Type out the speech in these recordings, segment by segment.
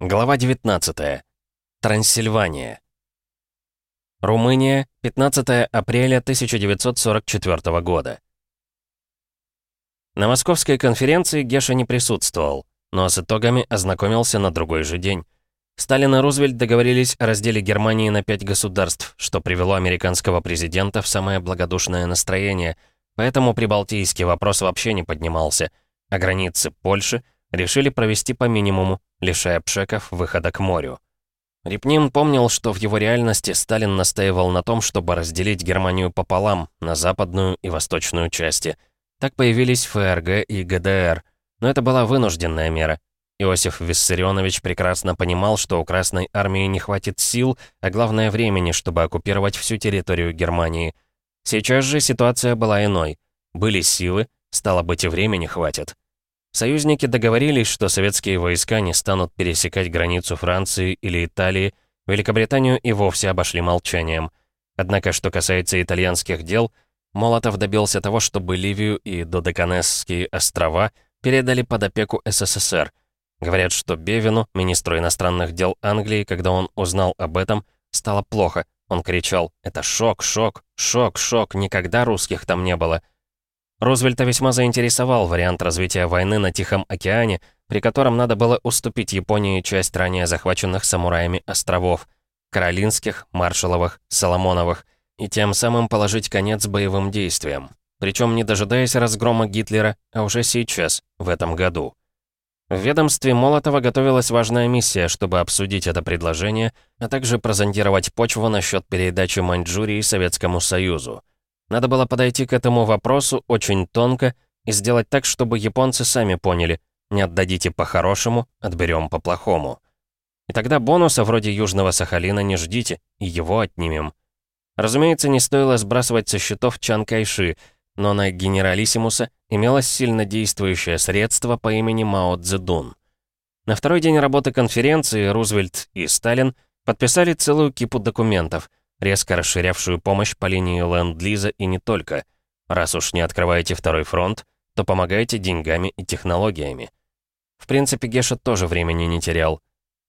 Глава 19. Трансильвания. Румыния, 15 апреля 1944 года. На московской конференции Геша не присутствовал, но с итогами ознакомился на другой же день. Сталин и Рузвельт договорились о разделе Германии на пять государств, что привело американского президента в самое благодушное настроение, поэтому прибалтийский вопрос вообще не поднимался, а границы Польши решили провести по минимуму, лишая пшеков выхода к морю. Репнин помнил, что в его реальности Сталин настаивал на том, чтобы разделить Германию пополам, на западную и восточную части. Так появились ФРГ и ГДР, но это была вынужденная мера. Иосиф Виссарионович прекрасно понимал, что у Красной Армии не хватит сил, а главное времени, чтобы оккупировать всю территорию Германии. Сейчас же ситуация была иной. Были силы, стало быть и времени хватит. Союзники договорились, что советские войска не станут пересекать границу Франции или Италии, Великобританию и вовсе обошли молчанием. Однако, что касается итальянских дел, Молотов добился того, чтобы Ливию и Додеканесские острова передали под опеку СССР. Говорят, что Бевину, министру иностранных дел Англии, когда он узнал об этом, стало плохо. Он кричал «Это шок, шок, шок, шок, никогда русских там не было». Рузвельта весьма заинтересовал вариант развития войны на Тихом океане, при котором надо было уступить Японии часть ранее захваченных самураями островов — Каролинских, Маршаловых, Соломоновых, и тем самым положить конец боевым действиям. Причем не дожидаясь разгрома Гитлера, а уже сейчас, в этом году. В ведомстве Молотова готовилась важная миссия, чтобы обсудить это предложение, а также презентировать почву насчет передачи Маньчжурии Советскому Союзу. Надо было подойти к этому вопросу очень тонко и сделать так, чтобы японцы сами поняли, не отдадите по-хорошему, отберем по-плохому. И тогда бонуса вроде Южного Сахалина не ждите, и его отнимем. Разумеется, не стоило сбрасывать со счетов Чан Кайши, но на генералиссимуса имелось сильно действующее средство по имени Мао Цзэдун. На второй день работы конференции Рузвельт и Сталин подписали целую кипу документов, резко расширявшую помощь по линии Ленд-Лиза и не только. Раз уж не открываете второй фронт, то помогайте деньгами и технологиями. В принципе, Геша тоже времени не терял.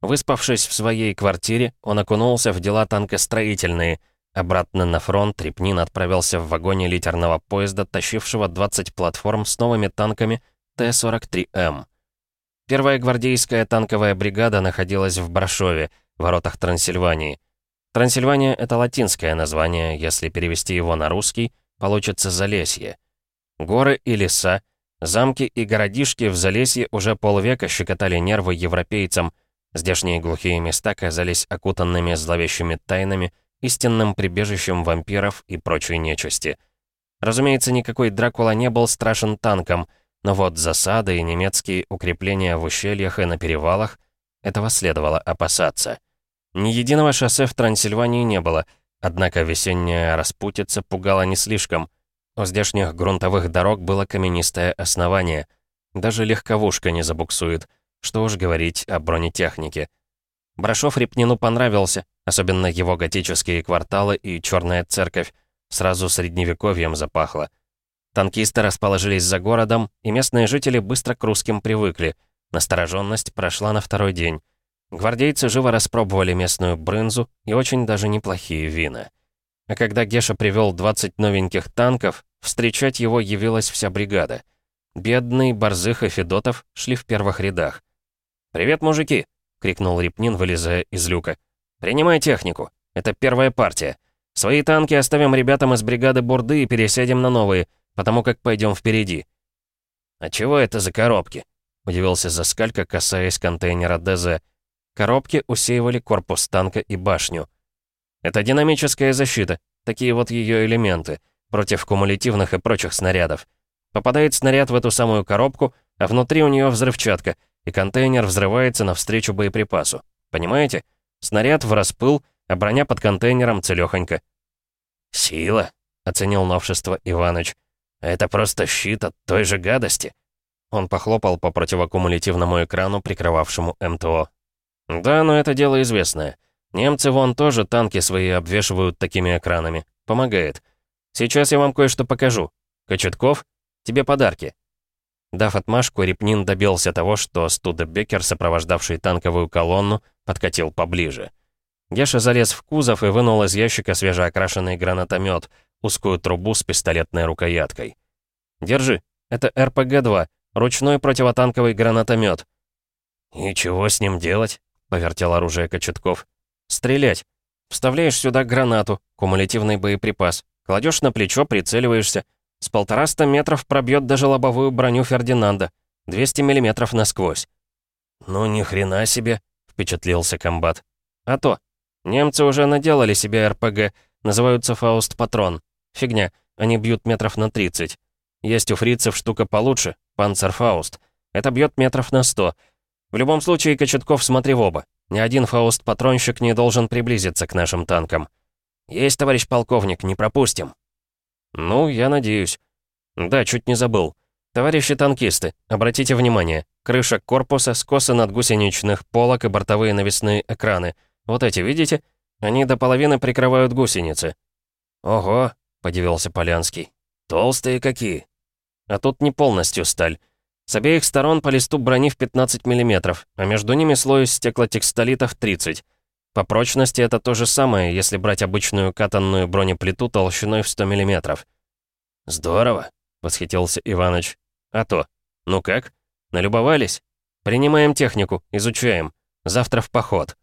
Выспавшись в своей квартире, он окунулся в дела танкостроительные. Обратно на фронт Репнин отправился в вагоне литерного поезда, тащившего 20 платформ с новыми танками Т-43М. Первая гвардейская танковая бригада находилась в Брашове, воротах Трансильвании. Трансильвания — это латинское название, если перевести его на русский, получится Залесье. Горы и леса, замки и городишки в Залесье уже полвека щекотали нервы европейцам, здешние глухие места казались окутанными зловещими тайнами, истинным прибежищем вампиров и прочей нечисти. Разумеется, никакой Дракула не был страшен танком, но вот засады и немецкие укрепления в ущельях и на перевалах — этого следовало опасаться. Ни единого шоссе в Трансильвании не было, однако весенняя распутица пугала не слишком. У здешних грунтовых дорог было каменистое основание. Даже легковушка не забуксует. Что уж говорить о бронетехнике. Брашов Репнину понравился, особенно его готические кварталы и черная церковь. Сразу средневековьем запахло. Танкисты расположились за городом, и местные жители быстро к русским привыкли. Настороженность прошла на второй день. Гвардейцы живо распробовали местную брынзу и очень даже неплохие вина. А когда Геша привел 20 новеньких танков, встречать его явилась вся бригада. Бедный, Борзых и Федотов шли в первых рядах. «Привет, мужики!» — крикнул Репнин, вылезая из люка. «Принимай технику. Это первая партия. Свои танки оставим ребятам из бригады Бурды и пересядем на новые, потому как пойдем впереди». «А чего это за коробки?» — удивился Заскалька, касаясь контейнера ДЗ. Коробки усеивали корпус танка и башню. Это динамическая защита, такие вот ее элементы, против кумулятивных и прочих снарядов. Попадает снаряд в эту самую коробку, а внутри у нее взрывчатка, и контейнер взрывается навстречу боеприпасу. Понимаете? Снаряд в распыл, а броня под контейнером целёхонька. «Сила», — оценил новшество Иваныч. «Это просто щит от той же гадости». Он похлопал по противокумулятивному экрану, прикрывавшему МТО. «Да, но это дело известное. Немцы вон тоже танки свои обвешивают такими экранами. Помогает. Сейчас я вам кое-что покажу. Кочетков, тебе подарки». Дав отмашку, Репнин добился того, что Студебекер, сопровождавший танковую колонну, подкатил поближе. Геша залез в кузов и вынул из ящика свежеокрашенный гранатомет, узкую трубу с пистолетной рукояткой. «Держи, это РПГ-2, ручной противотанковый гранатомет. «И чего с ним делать?» — повертел оружие Кочетков. «Стрелять. Вставляешь сюда гранату, кумулятивный боеприпас. Кладешь на плечо, прицеливаешься. С полтораста метров пробьет даже лобовую броню Фердинанда. 200 миллиметров насквозь». «Ну ни хрена себе», — впечатлился комбат. «А то. Немцы уже наделали себе РПГ, называются «Фауст-патрон». Фигня, они бьют метров на 30. Есть у фрицев штука получше, «Панцерфауст». Это бьет метров на 100. В любом случае, Кочетков, смотри в оба. Ни один фауст-патронщик не должен приблизиться к нашим танкам. Есть, товарищ полковник, не пропустим. Ну, я надеюсь. Да, чуть не забыл. Товарищи танкисты, обратите внимание. Крыша корпуса, скосы над гусеничных полок и бортовые навесные экраны. Вот эти, видите? Они до половины прикрывают гусеницы. Ого, подивился Полянский. Толстые какие. А тут не полностью сталь. С обеих сторон по листу брони в 15 мм, а между ними слой стеклотекстолита в 30 По прочности это то же самое, если брать обычную катанную бронеплиту толщиной в 100 мм. «Здорово», — восхитился Иваныч. «А то. Ну как? Налюбовались? Принимаем технику, изучаем. Завтра в поход».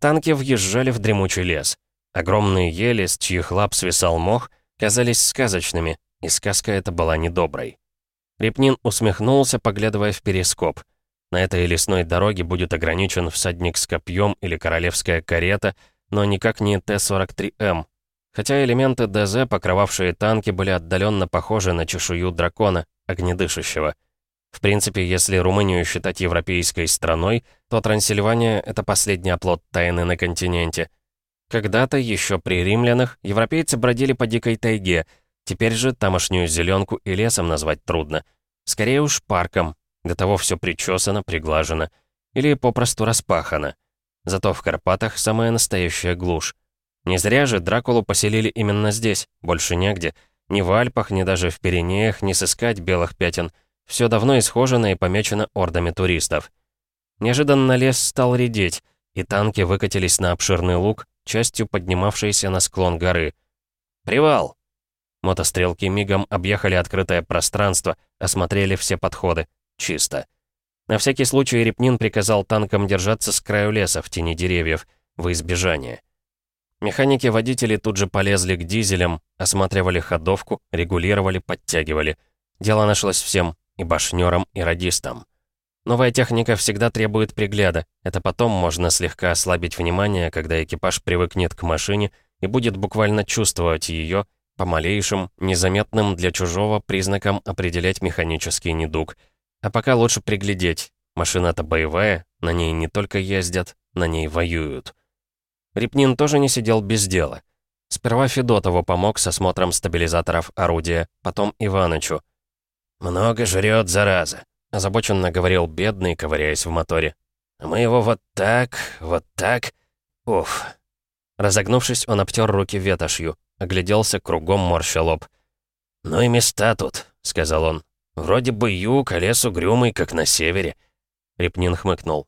Танки въезжали в дремучий лес. Огромные ели, с чьих лап свисал мох, казались сказочными, и сказка эта была недоброй. Репнин усмехнулся, поглядывая в перископ. На этой лесной дороге будет ограничен всадник с копьем или королевская карета, но никак не Т-43М. Хотя элементы ДЗ, покрывавшие танки, были отдаленно похожи на чешую дракона, огнедышащего. В принципе, если Румынию считать европейской страной, то Трансильвания — это последний оплот тайны на континенте. Когда-то, еще при римлянах, европейцы бродили по дикой тайге — Теперь же тамошнюю зеленку и лесом назвать трудно. Скорее уж парком. До того все причесано, приглажено. Или попросту распахано. Зато в Карпатах самая настоящая глушь. Не зря же Дракулу поселили именно здесь, больше негде. Ни в Альпах, ни даже в Пиренеях не сыскать белых пятен. Все давно исхожено и помечено ордами туристов. Неожиданно лес стал редеть, и танки выкатились на обширный луг, частью поднимавшийся на склон горы. «Привал!» Мотострелки мигом объехали открытое пространство, осмотрели все подходы. Чисто. На всякий случай Репнин приказал танкам держаться с краю леса в тени деревьев, во избежание. Механики-водители тут же полезли к дизелям, осматривали ходовку, регулировали, подтягивали. Дело нашлось всем, и башнёрам, и радистам. Новая техника всегда требует пригляда. Это потом можно слегка ослабить внимание, когда экипаж привыкнет к машине и будет буквально чувствовать ее, по малейшим, незаметным для чужого признакам определять механический недуг. А пока лучше приглядеть. Машина-то боевая, на ней не только ездят, на ней воюют. Репнин тоже не сидел без дела. Сперва Федотову помог с осмотром стабилизаторов орудия, потом Иванычу. «Много жрет, зараза», — озабоченно говорил бедный, ковыряясь в моторе. «Мы его вот так, вот так... Уф». Разогнувшись, он обтер руки ветошью. Огляделся кругом, морща лоб. «Ну и места тут», — сказал он. «Вроде бы юг, а лес угрюмый, как на севере». Репнин хмыкнул.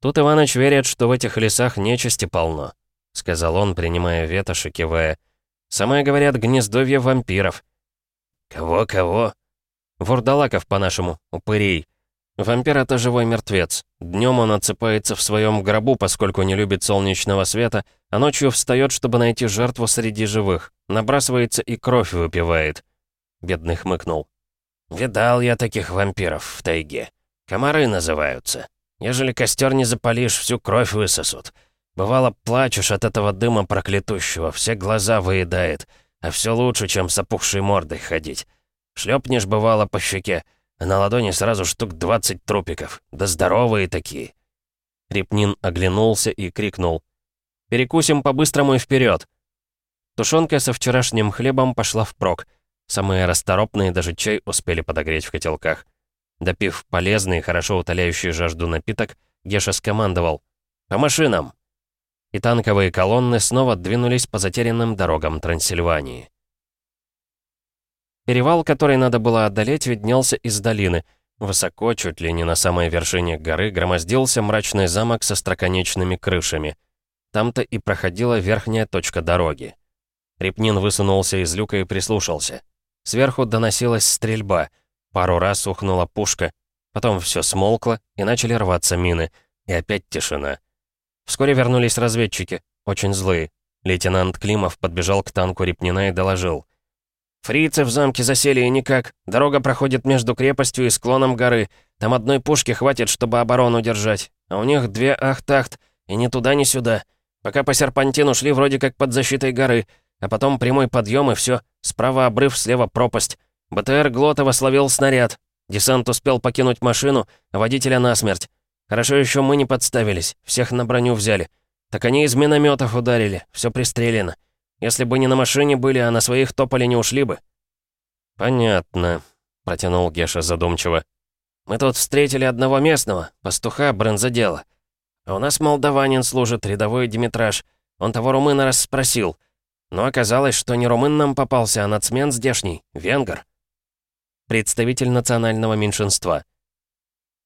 «Тут Иваныч верит, что в этих лесах нечисти полно», — сказал он, принимая ветошь и кивая. «Самое, говорят, гнездовье вампиров». «Кого-кого?» «Вурдалаков, по-нашему, упырей. Вампир — это живой мертвец. Днем он отсыпается в своем гробу, поскольку не любит солнечного света, а ночью встает, чтобы найти жертву среди живых. Набрасывается и кровь выпивает. Бедный хмыкнул. «Видал я таких вампиров в тайге. Комары называются. Ежели костер не запалишь, всю кровь высосут. Бывало, плачешь от этого дыма проклятущего, все глаза выедает, а все лучше, чем с опухшей мордой ходить. Шлепнешь, бывало, по щеке, а на ладони сразу штук 20 трупиков. Да здоровые такие. Репнин оглянулся и крикнул. «Перекусим по-быстрому и вперед!» Тушенка со вчерашним хлебом пошла впрок. Самые расторопные даже чай успели подогреть в котелках. Допив полезный, хорошо утоляющий жажду напиток, Геша скомандовал «По машинам!» И танковые колонны снова двинулись по затерянным дорогам Трансильвании. Перевал, который надо было одолеть, виднелся из долины. Высоко, чуть ли не на самой вершине горы, громоздился мрачный замок со строконечными крышами. Там-то и проходила верхняя точка дороги. Репнин высунулся из люка и прислушался. Сверху доносилась стрельба. Пару раз ухнула пушка. Потом все смолкло, и начали рваться мины. И опять тишина. Вскоре вернулись разведчики, очень злые. Лейтенант Климов подбежал к танку Репнина и доложил. «Фрицы в замке засели и никак. Дорога проходит между крепостью и склоном горы. Там одной пушки хватит, чтобы оборону держать. А у них две ахтахт, и ни туда, ни сюда. Пока по серпантину шли вроде как под защитой горы, а потом прямой подъем и все. Справа обрыв, слева пропасть. БТР Глотова словил снаряд. Десант успел покинуть машину, а водителя насмерть. Хорошо еще мы не подставились, всех на броню взяли. Так они из минометов ударили, все пристрелено. Если бы не на машине были, а на своих топали не ушли бы». «Понятно», — протянул Геша задумчиво. «Мы тут встретили одного местного, пастуха бронзодела. А у нас молдаванин служит, рядовой Димитраж. Он того румына расспросил. Но оказалось, что не румын нам попался, а нацмен здешний, венгер. Представитель национального меньшинства.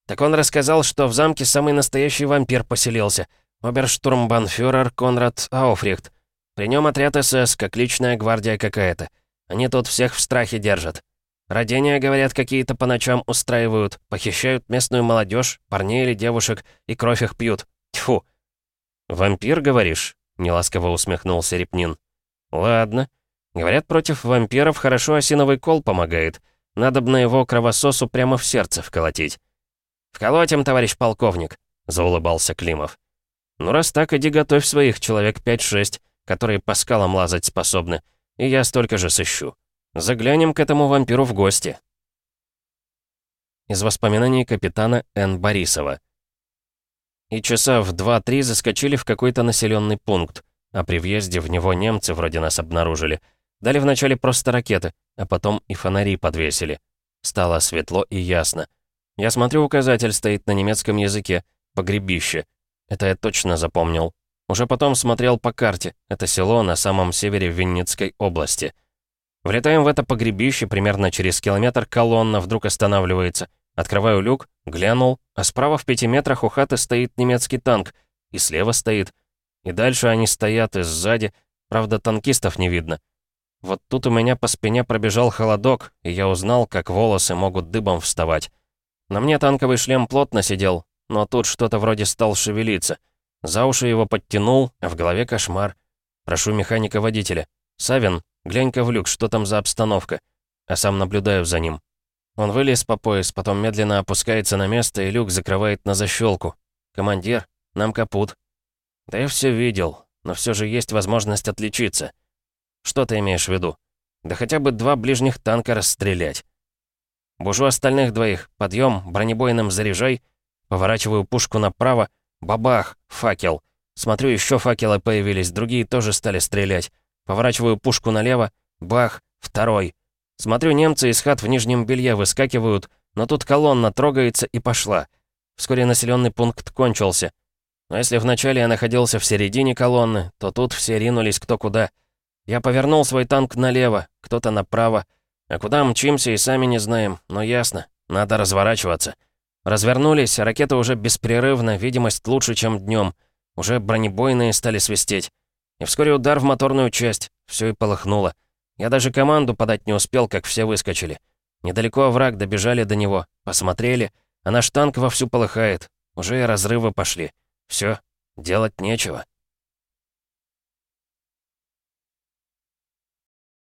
Так он рассказал, что в замке самый настоящий вампир поселился. Оберштурмбанфюрер Конрад Ауфрихт. При нем отряд СС, как личная гвардия какая-то. Они тут всех в страхе держат. Родения, говорят, какие-то по ночам устраивают, похищают местную молодежь, парней или девушек, и кровь их пьют. Тьфу. «Вампир, говоришь?» — неласково усмехнулся Репнин. «Ладно. Говорят, против вампиров хорошо осиновый кол помогает. Надо бы на его кровососу прямо в сердце вколотить». «Вколотим, товарищ полковник», — заулыбался Климов. «Ну, раз так, иди готовь своих человек 5-6, которые по скалам лазать способны, и я столько же сыщу. Заглянем к этому вампиру в гости». Из воспоминаний капитана Н. Борисова. И часа в 2-3 заскочили в какой-то населенный пункт, а при въезде в него немцы вроде нас обнаружили. Дали вначале просто ракеты, а потом и фонари подвесили. Стало светло и ясно. Я смотрю, указатель стоит на немецком языке. Погребище. Это я точно запомнил. Уже потом смотрел по карте. Это село на самом севере Винницкой области. Влетаем в это погребище, примерно через километр колонна вдруг останавливается. Открываю люк, глянул, а справа в пяти метрах у хаты стоит немецкий танк. И слева стоит. И дальше они стоят, и сзади. Правда, танкистов не видно. Вот тут у меня по спине пробежал холодок, и я узнал, как волосы могут дыбом вставать. На мне танковый шлем плотно сидел, но тут что-то вроде стал шевелиться. За уши его подтянул, а в голове кошмар. Прошу механика-водителя. «Савин, глянь-ка в люк, что там за обстановка?» А сам наблюдаю за ним. Он вылез по пояс, потом медленно опускается на место, и люк закрывает на защелку. «Командир, нам капут». «Да я все видел, но все же есть возможность отличиться». «Что ты имеешь в виду?» «Да хотя бы два ближних танка расстрелять». Бужу остальных двоих. Подъем, бронебойным заряжай. Поворачиваю пушку направо. Бабах, факел. Смотрю, еще факелы появились, другие тоже стали стрелять. Поворачиваю пушку налево. Бах, второй. Смотрю, немцы из хат в нижнем белье выскакивают, но тут колонна трогается и пошла. Вскоре населенный пункт кончился. Но если вначале я находился в середине колонны, то тут все ринулись кто куда. Я повернул свой танк налево, кто-то направо. А куда мчимся и сами не знаем, но ясно, надо разворачиваться. Развернулись, ракеты уже беспрерывно, видимость лучше, чем днем. Уже бронебойные стали свистеть. И вскоре удар в моторную часть, все и полыхнуло. Я даже команду подать не успел, как все выскочили. Недалеко враг добежали до него, посмотрели, а наш танк вовсю полыхает. Уже и разрывы пошли. Все, делать нечего.